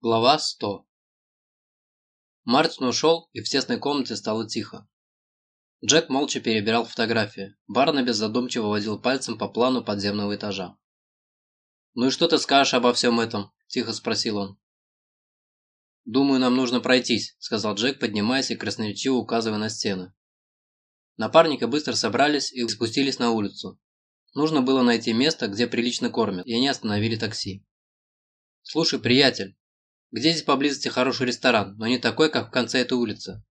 Глава 100 Мартин ушел, и в тесной комнате стало тихо. Джек молча перебирал фотографии. Барнаби задумчиво водил пальцем по плану подземного этажа. «Ну и что ты скажешь обо всем этом?» – тихо спросил он. «Думаю, нам нужно пройтись», – сказал Джек, поднимаясь и красноречиво указывая на стены. Напарники быстро собрались и спустились на улицу. Нужно было найти место, где прилично кормят, и они остановили такси. «Слушай, приятель, где здесь поблизости хороший ресторан, но не такой, как в конце этой улицы?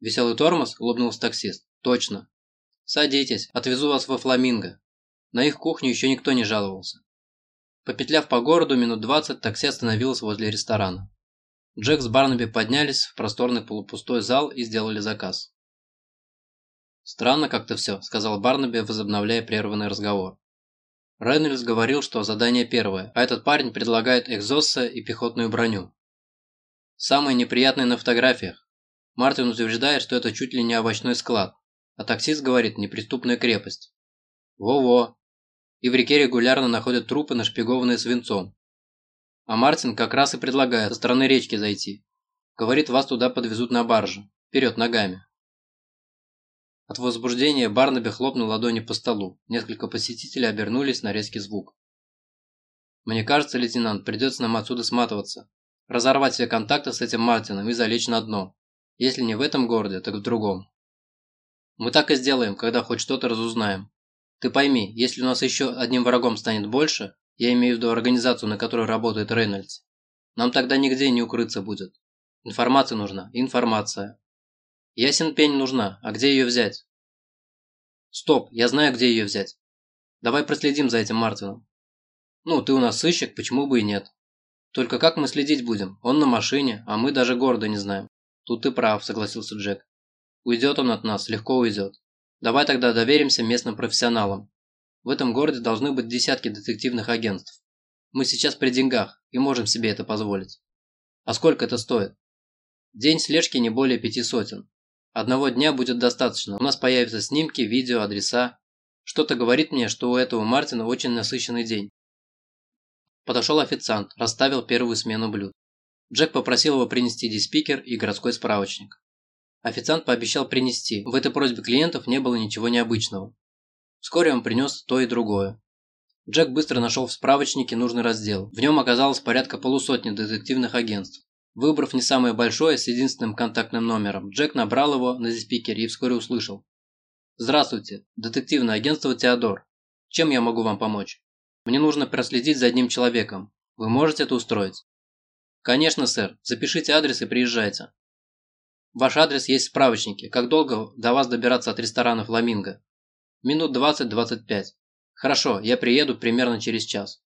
Веселый тормоз, улыбнулся таксист. Точно. Садитесь, отвезу вас во Фламинго. На их кухню еще никто не жаловался. Попетляв по городу минут 20, такси остановилось возле ресторана. Джек с Барнаби поднялись в просторный полупустой зал и сделали заказ. «Странно как-то все», – сказал Барнаби, возобновляя прерванный разговор. Рейнольдс говорил, что задание первое, а этот парень предлагает экзосы и пехотную броню. Самое неприятное на фотографиях. Мартин утверждает, что это чуть ли не овощной склад, а таксист говорит неприступная крепость. Во-во. И в реке регулярно находят трупы, нашпигованные свинцом. А Мартин как раз и предлагает со стороны речки зайти. Говорит, вас туда подвезут на барже. Вперед ногами. От возбуждения Барнаби хлопнул ладони по столу. Несколько посетителей обернулись на резкий звук. «Мне кажется, лейтенант, придется нам отсюда сматываться. Разорвать все контакты с этим Мартином и залечь на дно. Если не в этом городе, так в другом. Мы так и сделаем, когда хоть что-то разузнаем. Ты пойми, если у нас еще одним врагом станет больше, я имею в виду организацию, на которой работает Рейнольдс, нам тогда нигде не укрыться будет. Информация нужна, информация. Ясен пень нужна, а где ее взять? Стоп, я знаю, где ее взять. Давай проследим за этим Мартином. Ну, ты у нас сыщик, почему бы и нет. Только как мы следить будем? Он на машине, а мы даже города не знаем. Тут ты прав, согласился Джек. Уйдет он от нас, легко уйдет. Давай тогда доверимся местным профессионалам. В этом городе должны быть десятки детективных агентств. Мы сейчас при деньгах и можем себе это позволить. А сколько это стоит? День слежки не более пяти сотен. Одного дня будет достаточно. У нас появятся снимки, видео, адреса. Что-то говорит мне, что у этого Мартина очень насыщенный день. Подошел официант, расставил первую смену блюд. Джек попросил его принести диспикер и городской справочник. Официант пообещал принести. В этой просьбе клиентов не было ничего необычного. Вскоре он принес то и другое. Джек быстро нашел в справочнике нужный раздел. В нем оказалось порядка полусотни детективных агентств. Выбрав не самое большое, с единственным контактным номером, Джек набрал его на спикере и вскоре услышал. «Здравствуйте, детективное агентство «Теодор». Чем я могу вам помочь? Мне нужно проследить за одним человеком. Вы можете это устроить?» «Конечно, сэр. Запишите адрес и приезжайте». «Ваш адрес есть в справочнике. Как долго до вас добираться от ресторана «Фламинго»?» «Минут 20-25». «Хорошо, я приеду примерно через час».